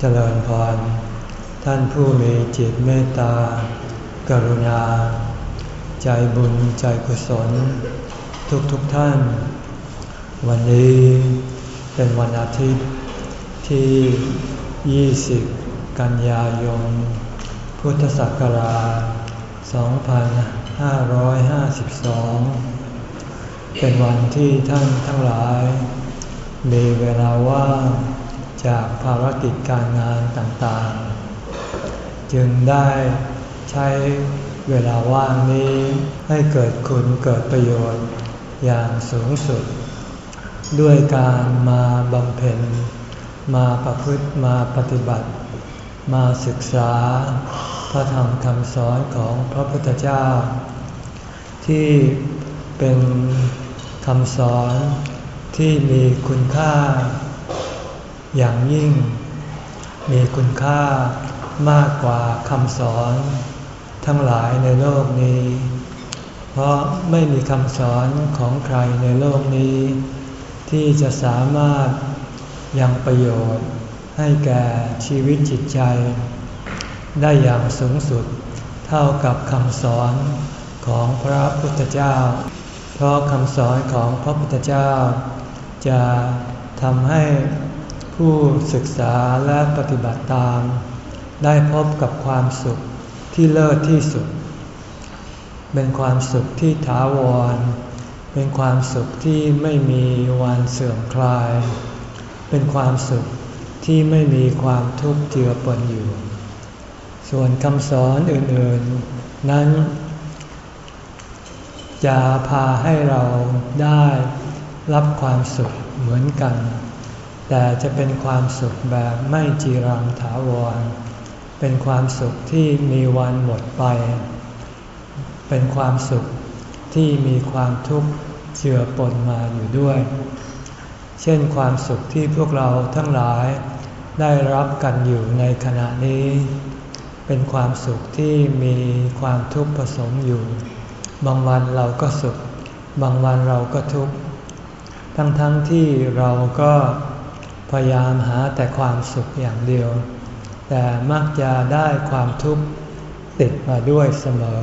เจริญพร ท่านผู้มีจิตเมตตา กรุณา ใจบุญใจกุศล ทุกทุกท่าน วันนี้เป็นวันอาทิตย์ที่ 20 กันยายน พุทธศักราช 2552 เป็นวันที่ท่านทั้งหลาย มีเวลาว่าง จากภารกิจการงานต่างๆ จึงได้ใช้เวลาว่างนี้ให้เกิดคุณเกิดประโยชน์อย่างสูงสุด ด้วยการมาบำเพ็ญ มาประพฤติมาปฏิบัติ มาศึกษาพระธรรมคำสอนของพระพุทธเจ้า ที่เป็นคำสอนที่มีคุณค่า อย่างยิ่ง มีคุณค่ามากกว่าคำสอน ทั้งหลายในโลกนี้ เพราะไม่มีคำสอนของใครในโลกนี้ ที่จะสามารถยังประโยชน์ให้แก่ชีวิตจิตใจ ได้อย่างสูงสุดเท่ากับคำสอนของพระพุทธเจ้า เพราะคำสอนของพระพุทธเจ้า จะทำให้ ผู้ศึกษาและปฏิบัติตาม ได้พบกับความสุขที่เลิศที่สุด เป็นความสุขที่ถาวร เป็นความสุขที่ไม่มีวันเสื่อมคลาย เป็นความสุขที่ไม่มีความทุกข์เจือปนอยู่ ส่วนคำสอนอื่นๆ นั้น จะพาให้เราได้รับความสุขเหมือนกัน แต่จะเป็นความสุขแบบไม่จีรังถาวร เป็นความสุขที่มีวันหมดไป เป็นความสุขที่มีความทุกข์เจือปนมาอยู่ด้วย เช่นความสุขที่พวกเราทั้งหลายได้รับกันอยู่ในขณะนี้ เป็นความสุขที่มีความทุกข์ผสมอยู่ บางวันเราก็สุข บางวันเราก็ทุกข์ ทั้งๆทที่เราก็ พยายามหาแต่ความสุขอย่างเดียว แต่มักจะได้ความทุกข์ติดมาด้วยเสมอ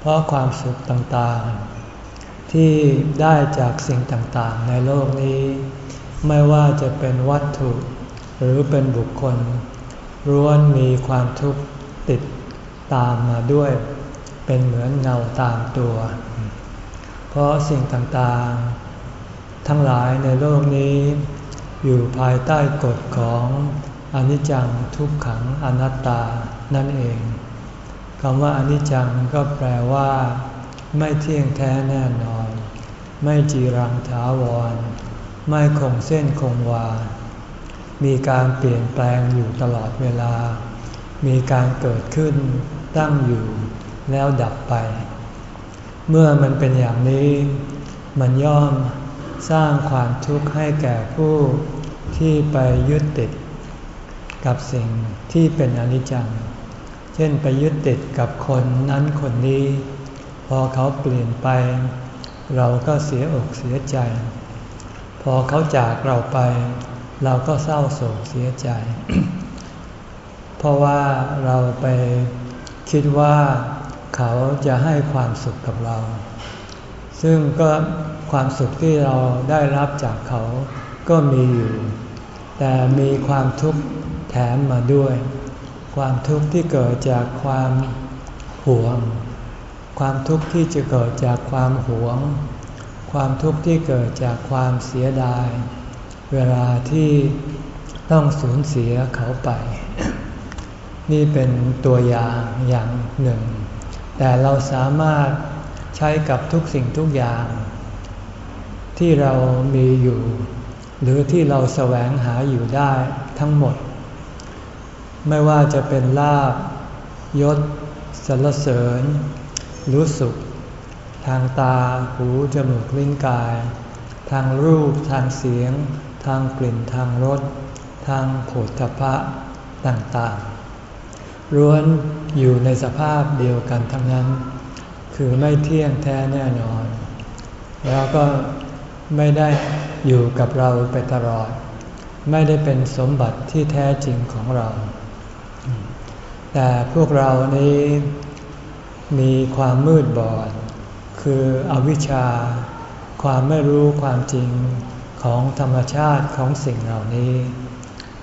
เพราะความสุขต่างๆ ที่ได้จากสิ่งต่างๆ ในโลกนี้ ไม่ว่าจะเป็นวัตถุ หรือเป็นบุคคลร้วนมีความทุกข์ติดตามมาด้วย เป็นเหมือนเงาตามตัว เพราะสิ่งต่างๆ ทั้งหลายในโลกนี้ อยู่ภายใต้กฎของอนิจจังทุกขังอนัตตานั่นเองคำว่าอนิจจังก็แปลว่า ไม่เที่ยงแท้แน่นอน ไม่จีรังถาวร ไม่คงเส้นคงวา มีการเปลี่ยนแปลงอยู่ตลอดเวลา มีการเกิดขึ้นตั้งอยู่ แล้วดับไป เมื่อมันเป็นอย่างนี้ มันย่อมสร้างความทุกข์ให้แก่ผู้ ที่ไปยึดติดกับสิ่งที่เป็นอนิจจัง เช่นไปยึดติดกับคนนั้นคนนี้ พอเขาเปลี่ยนไป เราก็เสียอกเสียใจ พอเขาจากเราไป เราก็เศร้าโศกเสียใจ เพราะว่าเราไปคิดว่าเขาจะให้ความสุขกับเรา ซึ่งก็ความสุขที่เราได้รับจากเขา ก็มีอยู่ แต่มีความทุกข์แถมมาด้วย ความทุกข์ที่เกิดจากความหวง ความทุกข์ที่จะเกิดจากความหวง ความทุกข์ที่เกิดจากความเสียดาย เวลาที่ต้องสูญเสียเขาไป นี่เป็นตัวอย่างอย่างหนึ่ง แต่เราสามารถใช้กับทุกสิ่งทุกอย่าง ที่เรามีอยู่ หรือที่เราแสวงหาอยู่ได้ทั้งหมด ไม่ว่าจะเป็นลาบยศสรรเสริญ รู้สุขทางตาหูจมูกลิ้นกาย ทางรูปทางเสียง ทางกลิ่นทางรสทางโผฏฐพะต่างๆร้วนอยู่ในสภาพเดียวกันทั้งนั้น คือไม่เที่ยงแท้แน่นอน แล้วก็ ไม่ได้อยู่กับเราไปตลอด ไม่ได้เป็นสมบัติที่แท้จริงของเรา แต่พวกเรานี้มีความมืดบอด คืออวิชชา ความไม่รู้ความจริงของธรรมชาติของสิ่งเหล่านี้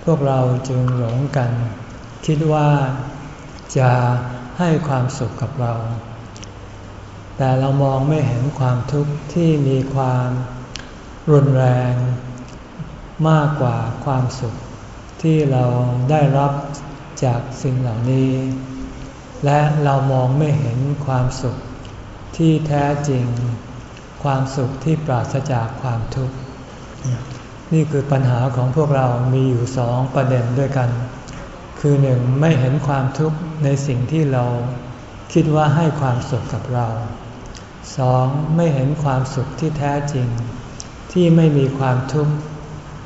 พวกเราจึงหลงกัน คิดว่าจะให้ความสุขกับเรา แต่เรามองไม่เห็นความทุกข์ที่มีความ รุนแรงมากกว่าความสุขที่เราได้รับจากสิ่งเหล่านี้ และเรามองไม่เห็นความสุขที่แท้จริง ความสุขที่ปราศจากความทุกข์ นี่คือปัญหาของพวกเรามีอยู่สองประเด็นด้วยกัน คือหนึ่งไม่เห็นความทุกข์ในสิ่งที่เราคิดว่าให้ความสุขกับเราสองไม่เห็นความสุขที่แท้จริง ที่ไม่มีความทุกข์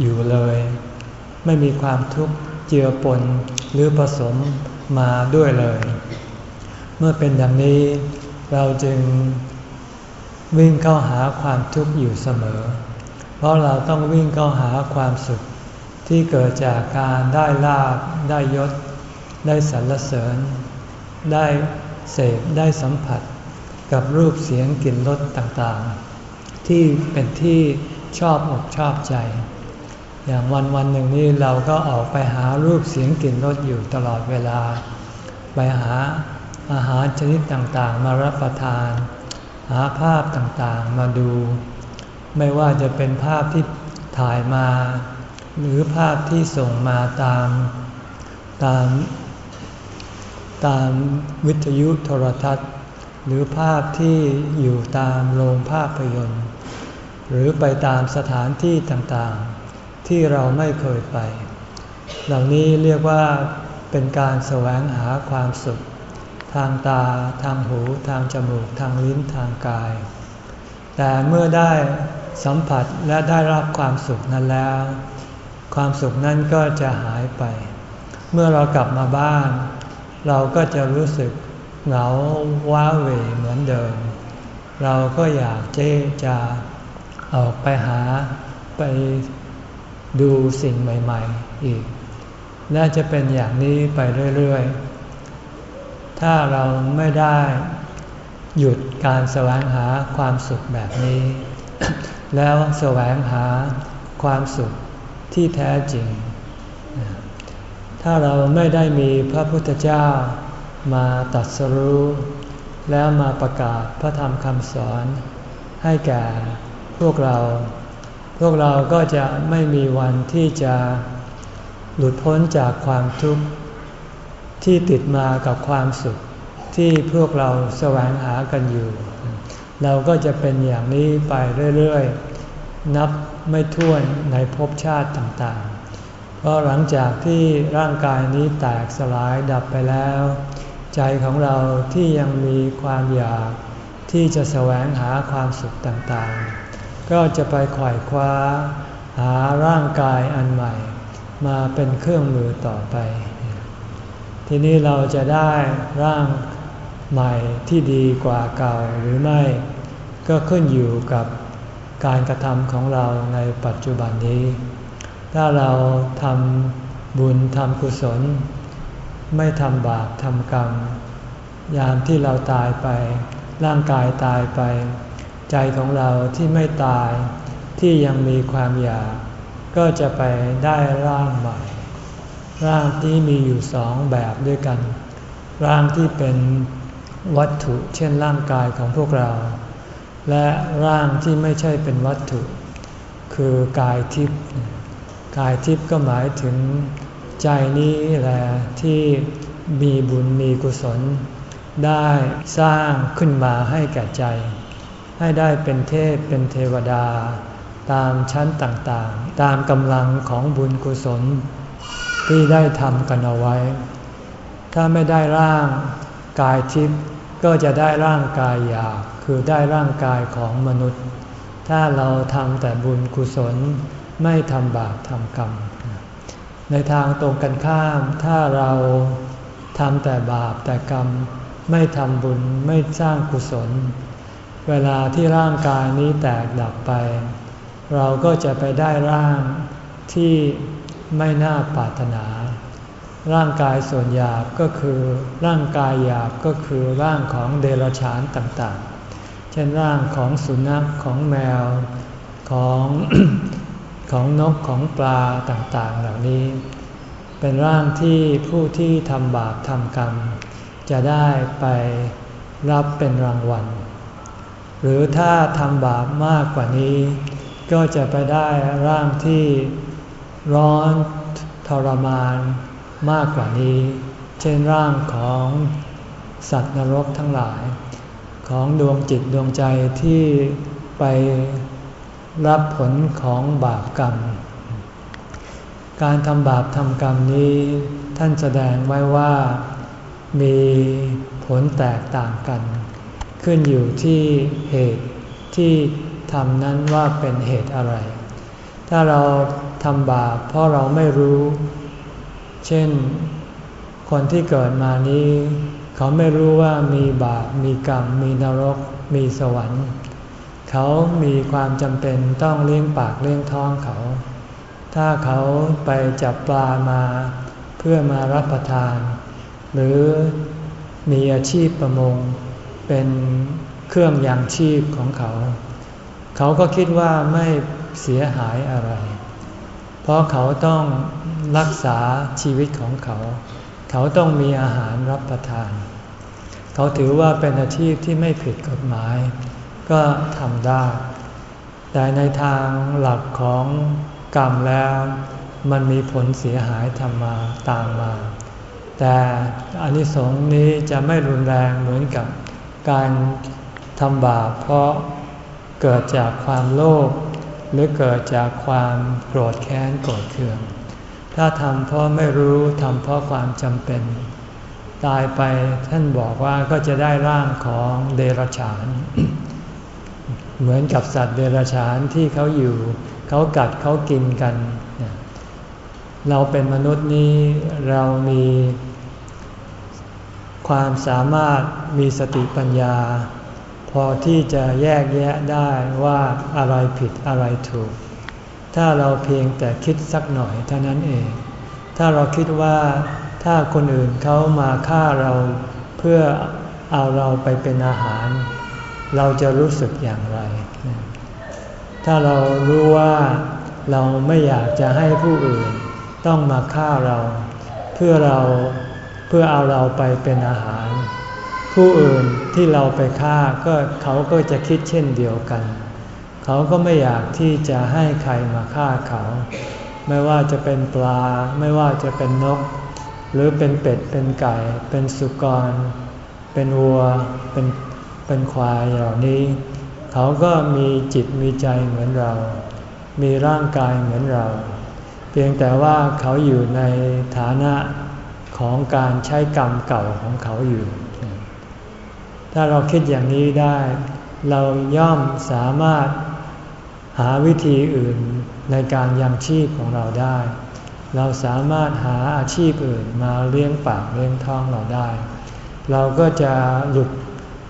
อยู่เลย ไม่มีความทุกข์เจือปนหรือผสมมาด้วยเลย เมื่อเป็นอย่างนี้เราจึงวิ่งเข้าหาความทุกข์อยู่เสมอ เพราะเราต้องวิ่งเข้าหาความสุขที่เกิดจากการได้ลาบได้ยศ ได้สรรเสริญ ได้เสพได้สัมผัส กับรูปเสียงกลิ่นรสต่างๆ ที่เป็นที่ ชอบอกชอบใจ อย่างวันวันหนึ่งนี้เราก็ออกไปหารูปเสียงกลิ่นรสอยู่ตลอดเวลา ไปหาอาหารชนิดต่างๆ มารับประทาน หาภาพต่างๆมาดู ไม่ว่าจะเป็นภาพที่ถ่ายมา หรือภาพที่ส่งมาตามตามตามวิทยุโทรทัศน์ หรือภาพที่อยู่ตามโรงภาพยนตร์ หรือไปตามสถานที่ต่างๆ ที่เราไม่เคยไป เหล่านี้เรียกว่าเป็นการแสวงหาความสุข ทางตา ทางหู ทางจมูก ทางลิ้น ทางกาย แต่เมื่อได้สัมผัสและได้รับความสุขนั้นแล้ว ความสุขนั้นก็จะหายไป เมื่อเรากลับมาบ้าน เราก็จะรู้สึกเหงาว้าเหวเหมือนเดิม เราก็อยากเจ๊จะ ออกไปหาไปดูสิ่งใหม่ๆอีก น่าจะเป็นอย่างนี้ไปเรื่อยๆ ถ้าเราไม่ได้หยุดการแสวงหาความสุขแบบนี้ แล้วแสวงหาความสุขที่แท้จริง ถ้าเราไม่ได้มีพระพุทธเจ้ามาตัดสรู้ แล้วมาประกาศพระธรรมคำสอนให้แก่ พวกเรา พวกเราก็จะไม่มีวันที่จะหลุดพ้นจากความทุกข์ที่ติดมากับความสุขที่พวกเราแสวงหากันอยู่ เราก็จะเป็นอย่างนี้ไปเรื่อยๆ นับไม่ถ้วนในภพชาติต่างๆ เพราะหลังจากที่ร่างกายนี้แตกสลายดับไปแล้ว ใจของเราที่ยังมีความอยากที่จะแสวงหาความสุขต่างๆ ก็จะไปขวายคว้า หาร่างกายอันใหม่ มาเป็นเครื่องมือต่อไป ทีนี้เราจะได้ร่างใหม่ที่ดีกว่าเก่าหรือไม่ ก็ขึ้นอยู่กับการกระทำของเราในปัจจุบันนี้ ถ้าเราทำบุญทำกุศล ไม่ทำบาปทำกรรม ยามที่เราตายไป ร่างกายตายไป ใจของเราที่ไม่ตายที่ยังมีความอยาก ก็จะไปได้ร่างใหม่ ร่างที่มีอยู่สองแบบด้วยกัน ร่างที่เป็นวัตถุเช่นร่างกายของพวกเรา และร่างที่ไม่ใช่เป็นวัตถุ คือกายทิพย์กายทิพย์ก็หมายถึงใจนี้แหละที่มีบุญมีกุศล ได้สร้างขึ้นมาให้แก่ใจ ให้ได้เป็นเทพเป็นเทวดา ตามชั้นต่างๆ ตามกำลังของบุญกุศล ที่ได้ทำกันเอาไว้ ถ้าไม่ได้ร่างกายทิพย์ก็จะได้ร่างกายหยาบคือได้ร่างกายของมนุษย์ ถ้าเราทำแต่บุญกุศลไม่ทำบาปทำกรรม ในทางตรงกันข้ามถ้าเราทำแต่บาปแต่กรรม ไม่ทำบุญไม่สร้างกุศล เวลาที่ร่างกายนี้แตกดับไป เราก็จะไปได้ร่างที่ไม่น่าปรารถนา ร่างกายส่วนหยาบก็คือร่างกายหยาบก็คือร่างของเดรัจฉานต่างๆ เช่นร่างของสุนัขของแมวของของนกของปลาต่างๆ เหล่านี้ เป็นร่างที่ผู้ที่ทำบาปทำกรรม จะได้ไปรับเป็นรางวัล หรือถ้าทำบาปมากกว่านี้ ก็จะไปได้ร่างที่ร้อนทรมานมากกว่านี้ เช่นร่างของสัตว์นรกทั้งหลาย ของดวงจิตดวงใจที่ไปรับผลของบาปกรรม การทำบาปทำกรรมนี้ ท่านแสดงไว้ว่ามีผลแตกต่างกัน ขึ้นอยู่ที่เหตุที่ทำนั้นว่าเป็นเหตุอะไร ถ้าเราทำบาปเพราะเราไม่รู้ เช่น คนที่เกิดมานี้ เขาไม่รู้ว่ามีบาป มีกรรม มีนรก มีสวรรค์ เขามีความจำเป็นต้องเลี้ยงปากเลี้ยงท้องเขา ถ้าเขาไปจับปลามาเพื่อมารับประทาน หรือมีอาชีพประมง เป็นเครื่องยังชีพของเขา เขาก็คิดว่าไม่เสียหายอะไร เพราะเขาต้องรักษาชีวิตของเขา เขาต้องมีอาหารรับประทาน เขาถือว่าเป็นอาชีพที่ไม่ผิดกฎหมาย ก็ทำได้ แต่ในทางหลักของกรรมแล้วมันมีผลเสียหายทำมาตามมา แต่อานิสงส์นี้จะไม่รุนแรงเหมือนกับ การทำบาปเพราะเกิดจากความโลภหรือเกิดจากความโกรธแค้นโกรธเคือง ถ้าทำเพราะไม่รู้ทำเพราะความจำเป็น ตายไปท่านบอกว่าก็จะได้ร่างของเดรัจฉาน เหมือนกับสัตว์เดรัจฉานที่เขาอยู่ เขากัดเขากินกัน เราเป็นมนุษย์นี้เรามี ความสามารถมีสติปัญญา พอที่จะแยกแยะได้ว่าอะไรผิดอะไรถูก ถ้าเราเพียงแต่คิดสักหน่อยเท่านั้นเอง ถ้าเราคิดว่าถ้าคนอื่นเขามาฆ่าเราเพื่อเอาเราไปเป็นอาหาร เราจะรู้สึกอย่างไร ถ้าเรารู้ว่าเราไม่อยากจะให้ผู้อื่นต้องมาฆ่าเรา เพื่อเรา เพื่อเอาเราไปเป็นอาหาร ผู้อื่นที่เราไปฆ่าก็เขาก็จะคิดเช่นเดียวกัน เขาก็ไม่อยากที่จะให้ใครมาฆ่าเขา ไม่ว่าจะเป็นปลา ไม่ว่าจะเป็นนก หรือเป็นเป็ดเป็นไก่ เป็นสุกร เป็นวัว เป็นเป็นควายเหล่านี้ เขาก็มีจิตมีใจเหมือนเรา มีร่างกายเหมือนเรา เพียงแต่ว่าเขาอยู่ในฐานะ ของการใช้กรรมเก่าของเขาอยู่ ถ้าเราคิดอย่างนี้ได้ เราย่อมสามารถหาวิธีอื่นในการยังชีพของเราได้ เราสามารถหาอาชีพอื่นมาเลี้ยงปากเลี้ยงท้องเราได้ เราก็จะหลุด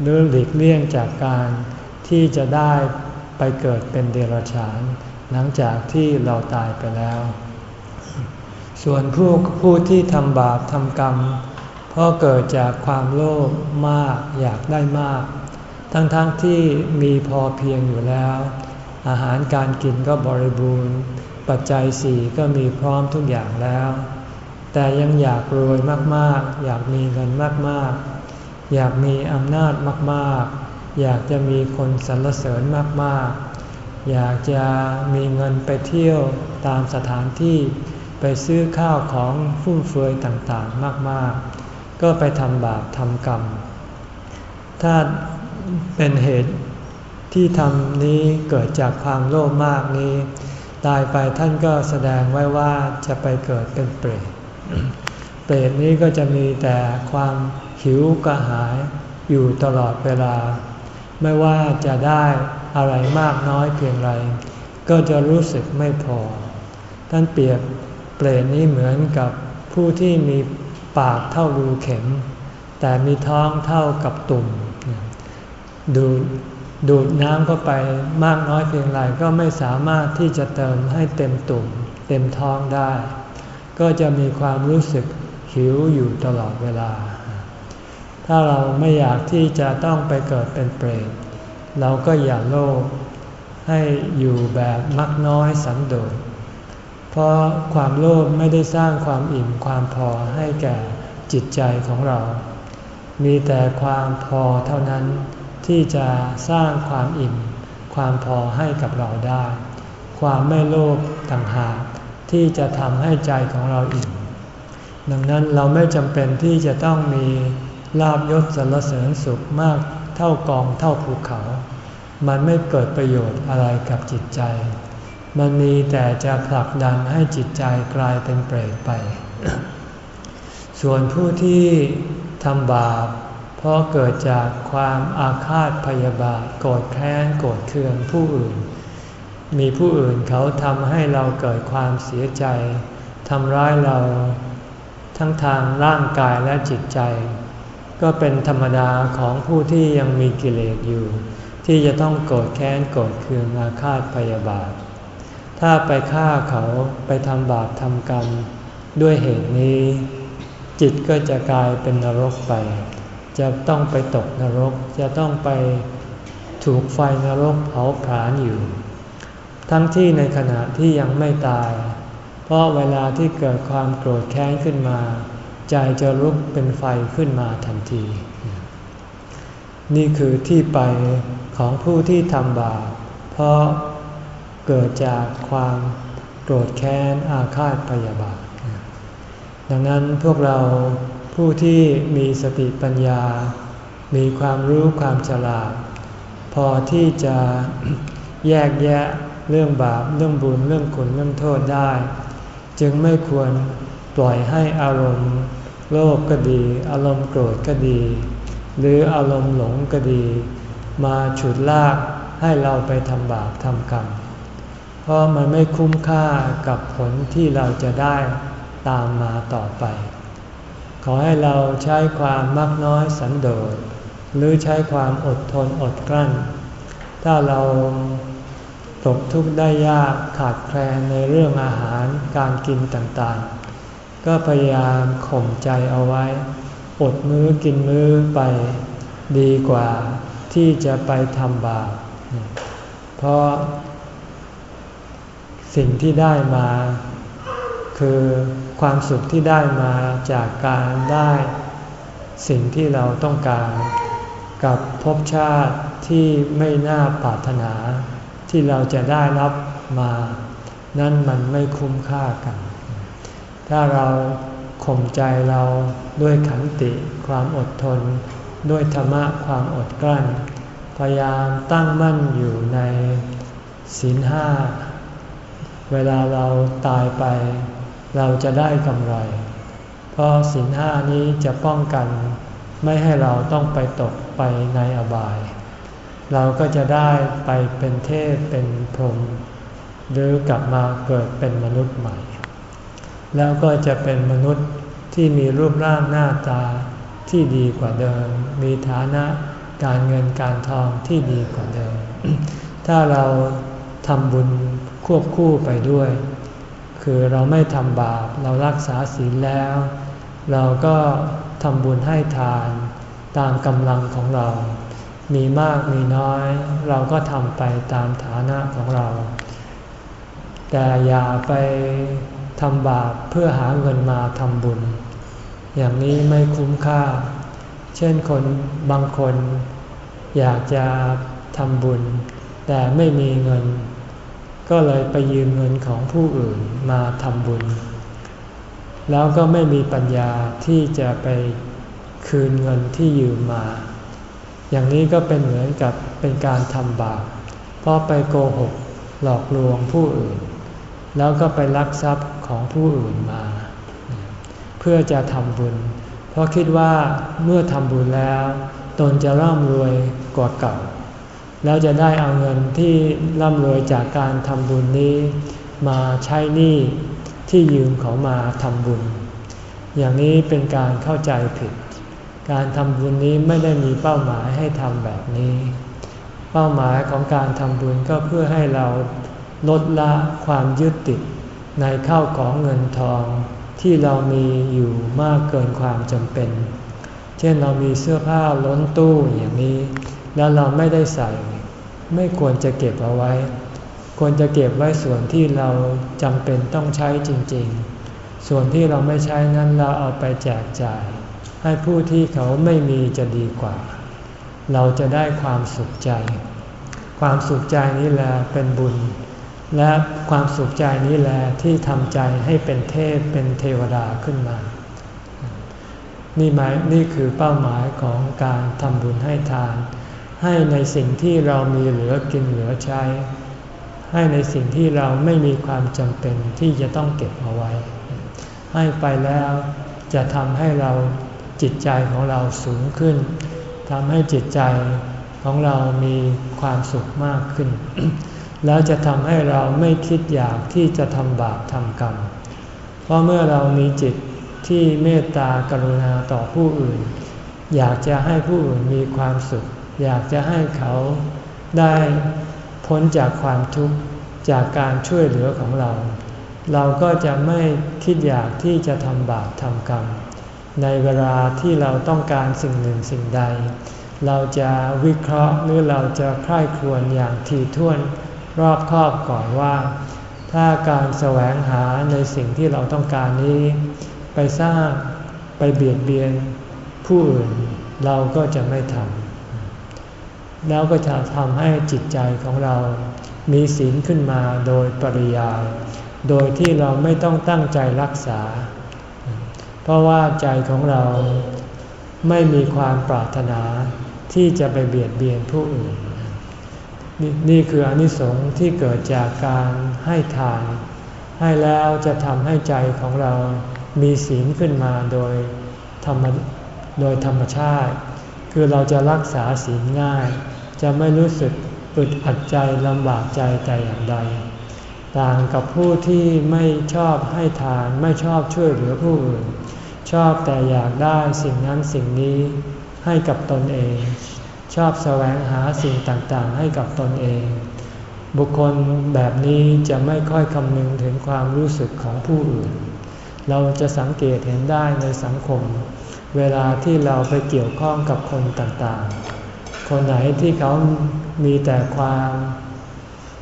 หรือหลีกเลี่ยงจากการที่จะได้ไปเกิดเป็นเดรัจฉาน หลังจากที่เราตายไปแล้ว ส่วนผู้ผู้ที่ทำบาปทำกรรม เพราะเกิดจากความโลภมากอยากได้มาก ทั้งๆทที่มีพอเพียงอยู่แล้ว อาหารการกินก็บริบูรณ์ ปัจจัยสี่ก็มีพร้อมทุกอย่างแล้ว แต่ยังอยากรวยมากๆ อยากมีเงินมากๆ อยากมีอำนาจมากๆ อยากจะมีคนสรรเสริญมากๆ อยากจะมีเงินไปเที่ยวตามสถานที่ ไปซื้อข้าวของฟุ่มเฟือยต่างๆ มากๆ ก็ไปทำบาปทำกรรม ถ้าเป็นเหตุที่ทำนี้เกิดจากความโลภมากนี้ ตายไปท่านก็แสดงไว้ว่าจะไปเกิดเป็นเปรต เปรตนี้ก็จะมีแต่ความหิวกระหายอยู่ตลอดเวลา ไม่ว่าจะได้อะไรมากน้อยเพียงไร ก็จะรู้สึกไม่พอ ท่านเปรียบ เปรตนี้เหมือนกับผู้ที่มีปากเท่ารูเข็ม แต่มีท้องเท่ากับตุ่ม ดูดดูดน้ำเข้าไปมากน้อยเพียงไรก็ไม่สามารถที่จะเติมให้เต็มตุ่ม เต็มท้องได้ ก็จะมีความรู้สึกหิวอยู่ตลอดเวลา ถ้าเราไม่อยากที่จะต้องไปเกิดเป็นเปรตเราก็อย่าโลภให้อยู่แบบมักน้อยสันโดษ เพราะความโลภไม่ได้สร้างความอิ่มความพอให้แก่จิตใจของเรา มีแต่ความพอเท่านั้นที่จะสร้างความอิ่ม ความพอให้กับเราได้ ความไม่โลภต่างหากที่จะทำให้ใจของเราอิ่ม ดังนั้นเราไม่จำเป็นที่จะต้องมีลาบยศสรรเสริญสุขมากเท่ากองเท่าภูเขา มันไม่เกิดประโยชน์อะไรกับจิตใจ มันมีแต่จะผลักดันให้จิตใจกลายเป็นเปรตไป ส่วนผู้ที่ทำบาปเพราะเกิดจากความอาฆาตพยาบาทโกรธแค้นโกรธเคืองผู้อื่น มีผู้อื่นเขาทำให้เราเกิดความเสียใจทำร้ายเราทั้งทางร่างกายและจิตใจ ก็เป็นธรรมดาของผู้ที่ยังมีกิเลสอยู่ ที่จะต้องโกรธแค้นโกรธเคืองอาฆาตพยาบาท ถ้าไปฆ่าเขาไปทำบาปทำกรรม ด้วยเหตุนี้ จิตก็จะกลายเป็นนรกไป จะต้องไปตกนรกจะต้องไปถูกไฟนรกเผาผลาญอยู่ ทั้งที่ในขณะที่ยังไม่ตาย เพราะเวลาที่เกิดความโกรธแค้นขึ้นมา ใจจะลุกเป็นไฟขึ้นมาทันที นี่คือที่ไปของผู้ที่ทำบาปเพราะ เกิดจากความโกรธแค้นอาฆาตพยาบาท ดังนั้นพวกเราผู้ที่มีสติปัญญา มีความรู้ความฉลาด พอที่จะแยกแยะเรื่องบาปเรื่องบุญเรื่องคุณเรื่องโทษได้ จึงไม่ควรปล่อยให้อารมณ์โลภกก็ดี อารมณ์โกรธก็ดี หรืออารมณ์หลงก็ดี มาฉุดลากให้เราไปทำบาปทำกรรม เพราะมันไม่คุ้มค่ากับผลที่เราจะได้ตามมาต่อไป ขอให้เราใช้ความมักน้อยสันโดษหรือใช้ความอดทนอดกลั้น ถ้าเราตกทุกข์ได้ยากขาดแคลนในเรื่องอาหารการกินต่างๆ ก็พยายามข่มใจเอาไว้ อดมื้อกินมื้อไปดีกว่าที่จะไปทำบาปเพราะ สิ่งที่ได้มา คือความสุขที่ได้มาจากการได้สิ่งที่เราต้องการ กับภพชาติที่ไม่น่าปรารถนา ที่เราจะได้รับมา นั่นมันไม่คุ้มค่ากัน ถ้าเราข่มใจเราด้วยขันติความอดทน ด้วยธรรมะความอดกลั้น พยายามตั้งมั่นอยู่ในศีลห้า เวลาเราตายไป เราจะได้กำไร เพราะสินห้านี้จะป้องกันไม่ให้เราต้องไปตกไปในอบาย เราก็จะได้ไปเป็นเทพเป็นพรหมหรือกลับมาเกิดเป็นมนุษย์ใหม่ แล้วก็จะเป็นมนุษย์ที่มีรูปร่างหน้าตาที่ดีกว่าเดิม มีฐานะการเงินการทองที่ดีกว่าเดิม ถ้าเราทำบุญ ควบคู่ไปด้วย คือเราไม่ทำบาปเรารักษาศีลแล้ว เราก็ทำบุญให้ทานตามกำลังของเรา มีมากมีน้อย เราก็ทำไปตามฐานะของเรา แต่อย่าไปทำบาปเพื่อหาเงินมาทำบุญ อย่างนี้ไม่คุ้มค่า เช่นคนบางคนอยากจะทำบุญ แต่ไม่มีเงิน ก็เลยไปยืมเงินของผู้อื่นมาทำบุญ แล้วก็ไม่มีปัญญาที่จะไปคืนเงินที่ยืมมา อย่างนี้ก็เป็นเหมือนกับเป็นการทำบาป เพราะไปโกหกหลอกลวงผู้อื่น แล้วก็ไปลักทรัพย์ของผู้อื่นมา เพื่อจะทำบุญ เพราะคิดว่าเมื่อทำบุญแล้ว ตนจะร่ำรวยกว่าเก่า แล้วจะได้เอาเงินที่ร่ำรวยจากการทำบุญนี้ มาใช้หนี้ที่ยืมเขามาทำบุญ อย่างนี้เป็นการเข้าใจผิด การทำบุญนี้ไม่ได้มีเป้าหมายให้ทำแบบนี้ เป้าหมายของการทำบุญก็เพื่อให้เราลดละความยึดติดในข้าวของเงินทองที่เรามีอยู่มากเกินความจำเป็น เช่นเรามีเสื้อผ้าล้นตู้อย่างนี้ แล้วเราไม่ได้ใส่ ไม่ควรจะเก็บเอาไว้ ควรจะเก็บไว้ส่วนที่เราจำเป็นต้องใช้จริง ๆ ส่วนที่เราไม่ใช้นั้นเราเอาไปแจกจ่าย ให้ผู้ที่เขาไม่มีจะดีกว่า เราจะได้ความสุขใจ ความสุขใจนี้แหละเป็นบุญ และความสุขใจนี้แหละที่ทำใจให้เป็นเทพเป็นเทวดาขึ้นมานี่หมายนี่คือเป้าหมายของการทำบุญให้ทาน ให้ในสิ่งที่เรามีเหลือกินเหลือใช้ ให้ในสิ่งที่เราไม่มีความจำเป็นที่จะต้องเก็บเอาไว้ ให้ไปแล้วจะทำให้เราจิตใจของเราสูงขึ้นทำให้จิตใจของเรามีความสุขมากขึ้น แล้วจะทำให้เราไม่คิดอยากที่จะทำบาปทำกรรม เพราะเมื่อเรามีจิตที่เมตตากรุณาต่อผู้อื่น อยากจะให้ผู้อื่นมีความสุข อยากจะให้เขาได้พ้นจากความทุกข์จากการช่วยเหลือของเรา เราก็จะไม่คิดอยากที่จะทำบาปทำกรรม ในเวลาที่เราต้องการสิ่งหนึ่งสิ่งใด เราจะวิเคราะห์หรือเราจะใคร่ครวญอย่างทีท่วนรอบคอบก่อนว่า ถ้าการแสวงหาในสิ่งที่เราต้องการนี้ ไปสร้างไปเบียดเบียนผู้อื่นเราก็จะไม่ทำ แล้วก็จะทำให้จิตใจของเรา มีศีลขึ้นมาโดยปริยายโดยที่เราไม่ต้องตั้งใจรักษา เพราะว่าใจของเราไม่มีความปรารถนาที่จะไปเบียดเบียนผู้อื่นนนี่คืออนิสงส์ที่เกิดจากการให้ทาน ให้แล้วจะทำให้ใจของเรามีศีลขึ้นมาโดยธรรมโดยธรรมชาติ คือเราจะรักษาศีลง่าย จะไม่รู้สึกอึดอัดใจลำบากใจแต่อย่างใด ต่างกับผู้ที่ไม่ชอบให้ทานไม่ชอบช่วยเหลือผู้อื่น ชอบแต่อยากได้สิ่งนั้นสิ่งนี้ให้กับตนเอง ชอบแสวงหาสิ่งต่างๆ ให้กับตนเอง บุคคลแบบนี้จะไม่ค่อยคำนึงถึงความรู้สึกของผู้อื่น เราจะสังเกตเห็นได้ในสังคม เวลาที่เราไปเกี่ยวข้องกับคนต่างๆ คนไหนที่เขามีแต่ความ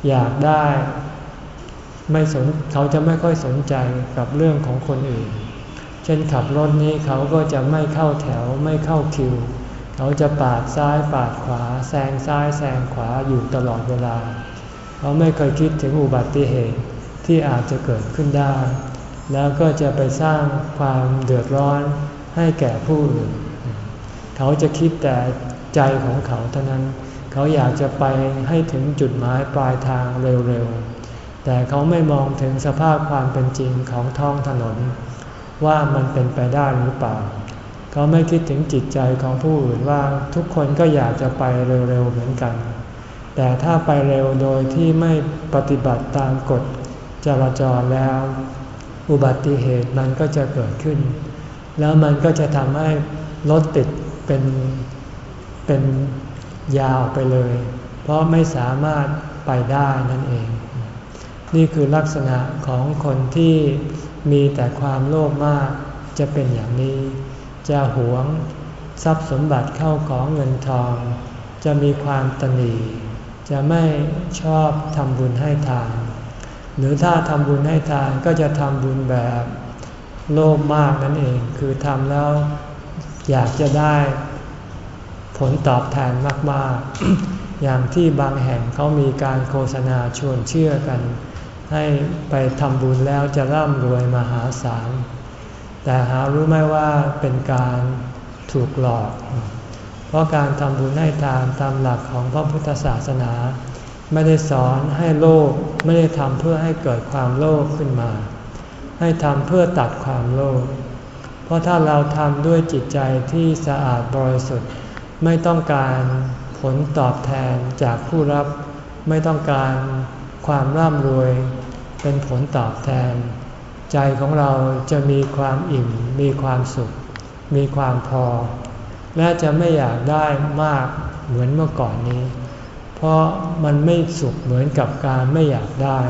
อยากได้ ไม่สนเขาจะไม่ค่อยสนใจกับเรื่องของคนอื่น เช่นขับรถนี้เขาก็จะไม่เข้าแถวไม่เข้าคิว เขาจะปาดซ้ายปาดขวาแซงซ้ายแซงขวาอยู่ตลอดเวลา เขาไม่เคยคิดถึงอุบัติเหตุที่อาจจะเกิดขึ้นได้ แล้วก็จะไปสร้างความเดือดร้อน ให้แก่ผู้อื่น เขาจะคิดแต่ใจของเขาเท่านั้น เขาอยากจะไปให้ถึงจุดหมายปลายทางเร็วๆ แต่เขาไม่มองถึงสภาพความเป็นจริงของท้องถนน ว่ามันเป็นไปได้หรือเปล่า เขาไม่คิดถึงจิตใจของผู้อื่นว่าทุกคนก็อยากจะไปเร็วๆเหมือนกัน แต่ถ้าไปเร็วโดยที่ไม่ปฏิบัติตามกฎจราจรแล้ว อุบัติเหตุมันก็จะเกิดขึ้น แล้วมันก็จะทำให้รถติดเป็นเป็นยาวไปเลย เพราะไม่สามารถไปได้นั่นเอง นี่คือลักษณะของคนที่มีแต่ความโลภมากจะเป็นอย่างนี้ จะหวงทรัพย์สมบัติเข้าของเงินทอง จะมีความตนีจะไม่ชอบทำบุญให้ทาน หรือถ้าทำบุญให้ทานก็จะทำบุญแบบ โลภมากนั่นเอง คือทำแล้วอยากจะได้ผลตอบแทนมากๆ อย่างที่บางแห่งเขามีการโฆษณาชวนเชื่อกัน ให้ไปทำบุญแล้วจะร่ำรวยมหาศาล แต่หารู้ไหมว่าเป็นการถูกหลอก เพราะการทำบุญให้ทานตามหลักของพระพุทธศาสนา ไม่ได้สอนให้โลภไม่ได้ทำเพื่อให้เกิดความโลภขึ้นมา ให้ทำเพื่อตัดความโลภ เพราะถ้าเราทำด้วยจิตใจที่สะอาดบริสุทธิ์ ไม่ต้องการผลตอบแทนจากผู้รับ ไม่ต้องการความร่ำรวย เป็นผลตอบแทน ใจของเราจะมีความอิ่ม มีความสุข มีความพอ และจะไม่อยากได้มากเหมือนเมื่อก่อนนี้ เพราะมันไม่สุขเหมือนกับการไม่อยากได้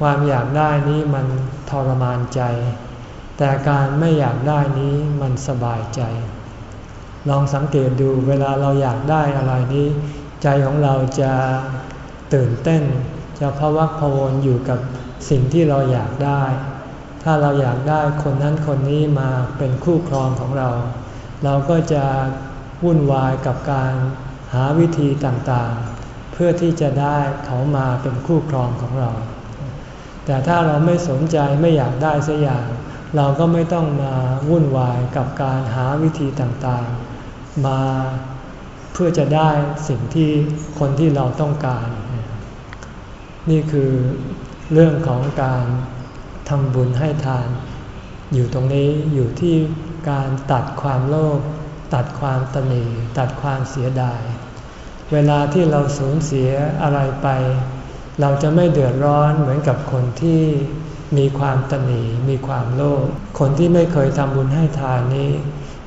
ความอยากได้นี้มันทรมานใจ แต่การไม่อยากได้นี้มันสบายใจ ลองสังเกตดูเวลาเราอยากได้อะไรนี้ ใจของเราจะตื่นเต้น จะพะวักพวนอยู่กับสิ่งที่เราอยากได้ ถ้าเราอยากได้คนนั้นคนนี้มาเป็นคู่ครองของเรา เราก็จะวุ่นวายกับการหาวิธีต่างๆ เพื่อที่จะได้เขามาเป็นคู่ครองของเรา แต่ถ้าเราไม่สนใจไม่อยากได้สักอย่าง เราก็ไม่ต้องมาวุ่นวายกับการหาวิธีต่างๆ มาเพื่อจะได้สิ่งที่คนที่เราต้องการ นี่คือเรื่องของการทำบุญให้ทาน อยู่ตรงนี้อยู่ที่การตัดความโลภตัดความตนีตัดความเสียดาย เวลาที่เราสูญเสียอะไรไป เราจะไม่เดือดร้อนเหมือนกับคนที่มีความตนีมีความโลภคนที่ไม่เคยทำบุญให้ทานนี้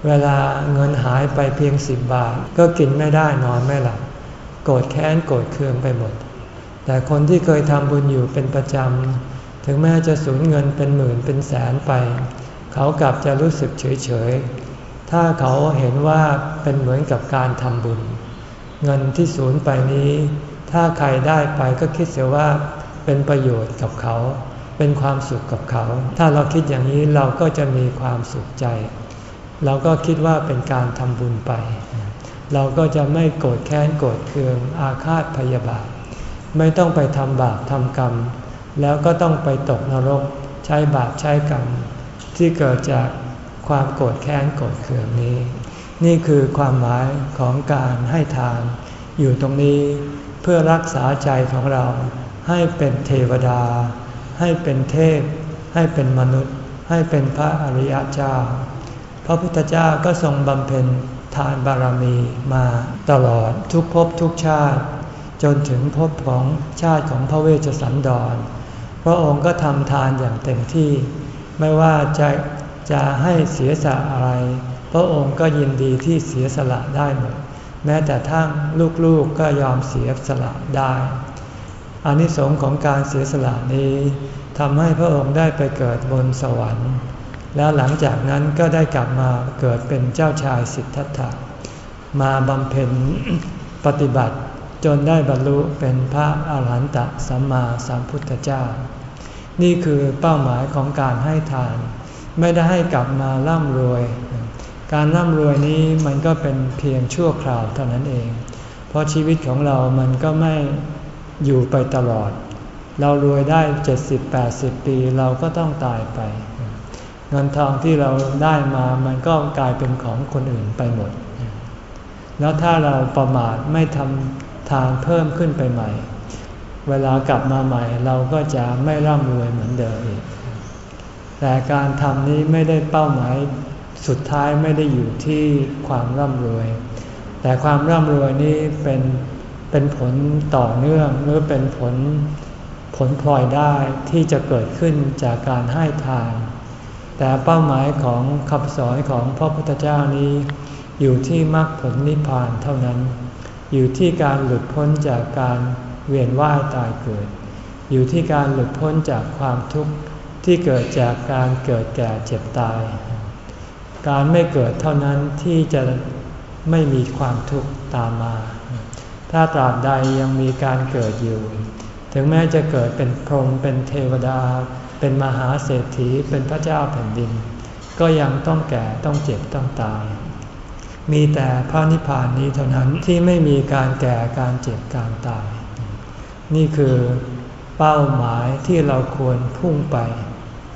เวลาเงินหายไปเพียงสิบบาท ก็กินไม่ได้นอนไม่หลับโกรธแค้นโกรธเคืองไปหมด แต่คนที่เคยทำบุญอยู่เป็นประจำ ถึงแม้จะสูญเงินเป็นหมื่นเป็นแสนไป เขากลับจะรู้สึกเฉยเฉยถ้าเขาเห็นว่าเป็นเหมือนกับการทำบุญ เงินที่สูญไปนี้ ถ้าใครได้ไปก็คิดเสียว่าเป็นประโยชน์กับเขา เป็นความสุขกับเขา ถ้าเราคิดอย่างนี้เราก็จะมีความสุขใจ เราก็คิดว่าเป็นการทำบุญไป เราก็จะไม่โกรธแค้นโกรธเคืองอาฆาตพยาบาท ไม่ต้องไปทำบาปทำกรรม แล้วก็ต้องไปตกนรกใช้บาปใช้กรรม ที่เกิดจากความโกรธแค้นโกรธเคืองนี้ นี่คือความหมายของการให้ทาน อยู่ตรงนี้ เพื่อรักษาใจของเราให้เป็นเทวดา ให้เป็นเทพ ให้เป็นมนุษย์ ให้เป็นพระอริยเจ้า พระพุทธเจ้าก็ทรงบำเพ็ญทานบารมีมาตลอดทุกภพทุกชาติ จนถึงภพของชาติของพระเวชสันดร พระองค์ก็ทำทานอย่างเต็มที่ ไม่ว่าจะจะให้เสียสละอะไร พระองค์ก็ยินดีที่เสียสละได้หมด แม้แต่ทั้งลูกๆกก็ยอมเสียสละได้อานิสงส์ของการเสียสละนี้ทำให้พระองค์ได้ไปเกิดบนสวรรค์ แล้วหลังจากนั้นก็ได้กลับมาเกิดเป็นเจ้าชายสิทธัตถะมาบำเพ็ญปฏิบัติจนได้บรรลุเป็นพระอาหารหันตสัมมาสัมพุทธเจ้า นี่คือเป้าหมายของการให้ทาน ไม่ได้ให้กลับมาร่ำรวย การร่ำรวยนี้มันก็เป็นเพียงชั่วคราวเท่านั้นเอง เพราะชีวิตของเรามันก็ไม่อยู่ไปตลอด เรารวยได้ 70-80 ปีเราก็ต้องตายไป เงินทองที่เราได้มามันก็กลายเป็นของคนอื่นไปหมด แล้วถ้าเราประมาทไม่ทำทางเพิ่มขึ้นไปใหม่ เวลากลับมาใหม่เราก็จะไม่ร่ำรวยเหมือนเดิมอีกแต่การทำนี้ไม่ได้เป้าหมาย สุดท้ายไม่ได้อยู่ที่ความร่ำรวย แต่ความร่ำรวยนี้เป็นเป็นผลต่อเนื่องหรือเป็นผลผลพลอยได้ที่จะเกิดขึ้นจากการให้ทาน แต่เป้าหมายของคำสอนของพระพุทธเจ้านี้ อยู่ที่มรรคผลนิพพานเท่านั้น อยู่ที่การหลุดพ้นจากการเวียนว่ายตายเกิด อยู่ที่การหลุดพ้นจากความทุกข์ที่เกิดจากการเกิดแก่เจ็บตาย การไม่เกิดเท่านั้นที่จะไม่มีความทุกข์ตามมา ถ้าตราบใดยังมีการเกิดอยู่ ถึงแม้จะเกิดเป็นพรหมเป็นเทวดา เป็นมหาเศรษฐีเป็นพระเจ้าแผ่นดิน ก็ยังต้องแก่ต้องเจ็บต้องตาย มีแต่พระนิพพานนี้เท่านั้นที่ไม่มีการแก่การเจ็บการตาย นี่คือเป้าหมายที่เราควรพุ่งไป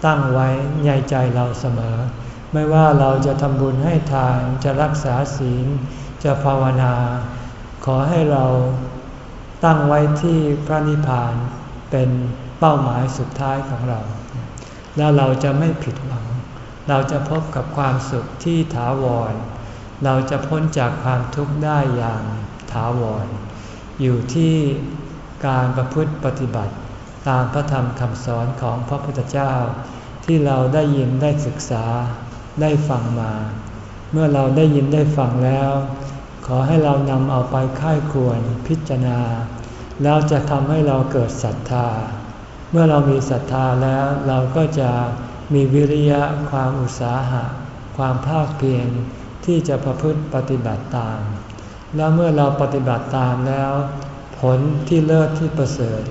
ตั้งไว้ในใจเราเสมอ ไม่ว่าเราจะทำบุญให้ทานจะรักษาศีล จะภาวนา ขอให้เราตั้งไว้ที่พระนิพพานเป็นเป้าหมายสุดท้ายของเรา แล้วเราจะไม่ผิดหวัง เราจะพบกับความสุขที่ถาวร เราจะพ้นจากความทุกข์ได้อย่างถาวร อยู่ที่การประพฤติปฏิบัติตามพระธรรมคำสอนของพระพุทธเจ้า ที่เราได้ยินได้ศึกษา ได้ฟังมา เมื่อเราได้ยินได้ฟังแล้ว ขอให้เรานำเอาไปค่ายควรพิจารณา แล้วจะทำให้เราเกิดศรัทธา เมื่อเรามีศรัทธาแล้วเราก็จะมีวิริยะความอุตสาหะ ความภาคเพียรที่จะประพฤติปฏิบัติตาม แล้วเมื่อเราปฏิบัติตามแล้ว ผลที่เลิศที่ประเสริฐ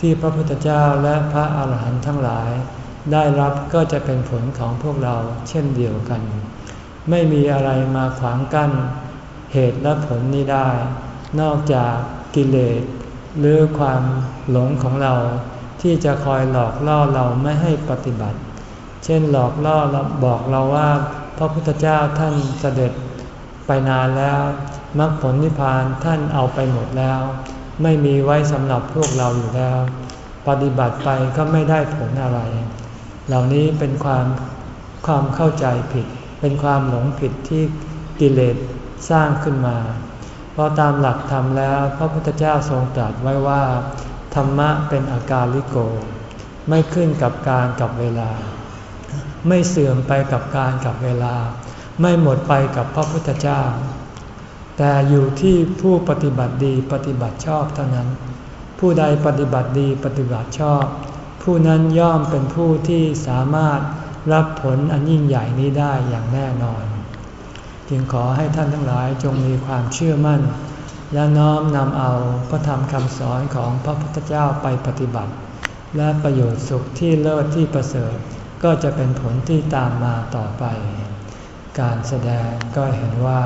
ที่พระพุทธเจ้าและพระอาหารหันต์ทั้งหลาย ได้รับก็จะเป็นผลของพวกเราเช่นเดียวกัน ไม่มีอะไรมาขวางกั้นเหตุและผลนี้ได้ นอกจากกิเลสหรือความหลงของเราที่จะคอยหลอกล่อเราไม่ให้ปฏิบัติ เช่นหลอกล่อบอกเราว่า พระพุทธเจ้าท่านเสด็จไปนานแล้วมรรคผลนิพพานท่านเอาไปหมดแล้ว ไม่มีไว้สำหรับพวกเราอยู่แล้ว ปฏิบัติไปก็ไม่ได้ผลอะไร เหล่านี้เป็นความความเข้าใจผิด เป็นความหลงผิดที่กิเลสสร้างขึ้นมา เพราะตามหลักธรรมแล้ว พระพุทธเจ้าทรงตรัสไว้ว่า ธรรมะเป็นอาการลิโก ไม่ขึ้นกับการกับเวลา ไม่เสื่อมไปกับการกับเวลา ไม่หมดไปกับพระพุทธเจ้า แต่อยู่ที่ผู้ปฏิบัติดีปฏิบัติชอบเท่านั้น ผู้ใดปฏิบัติดีปฏิบัติชอบ ผู้นั้นย่อมเป็นผู้ที่สามารถรับผลอันยิ่งใหญ่นี้ได้อย่างแน่นอน จึงขอให้ท่านทั้งหลายจงมีความเชื่อมั่น และน้อมนำเอาพระธรรมคำสอนของพระพุทธเจ้าไปปฏิบัติ และประโยชน์สุขที่เลิศที่ประเสริฐก็จะเป็นผลที่ตามมาต่อไป การแสดงก็เห็นว่า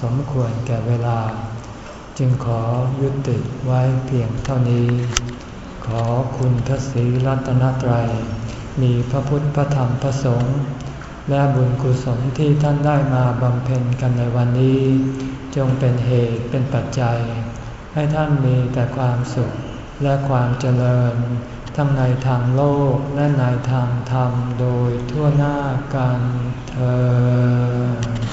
สมควรแก่เวลา จึงขอยุติไว้เพียงเท่านี้ ขอคุณพระศรีรัตนตรัย มีพระพุทธพระธรรมพระสงฆ์และบุญกุศลที่ท่านได้มาบำเพ็ญกันในวันนี้ จงเป็นเหตุเป็นปัจจัย ให้ท่านมีแต่ความสุขและความเจริญ ทั้งในทางโลกและในทางธรรมโดยทั่วหน้ากันเธอ